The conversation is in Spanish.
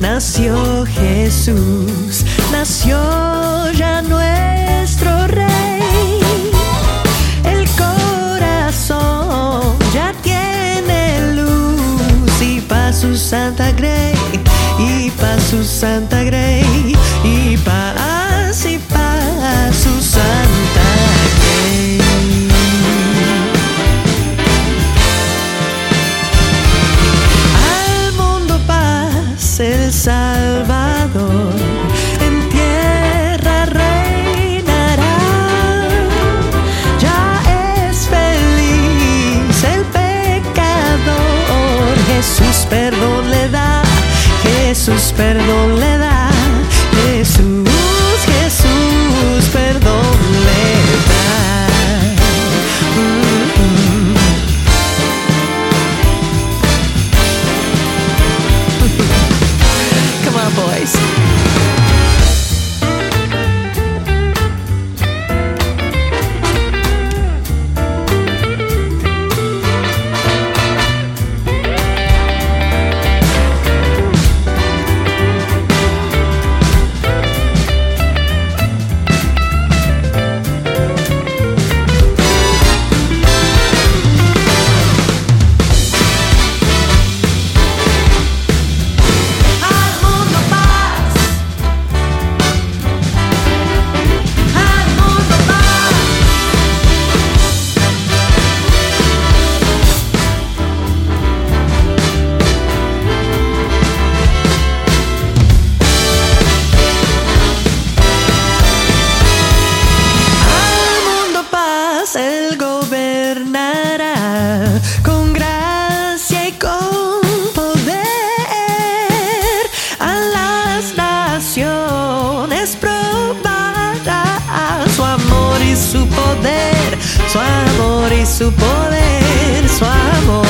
nació Jesús, nació ya nuestro rey. El corazón ya tiene luz y pa' su santa grey, y pa' su santa grey, el Salvador, en tierra reinará. Ya es feliz el pecador, Jesús perdón le da, Jesús perdón le da, Jesús su poder, su amor y su poder, su amor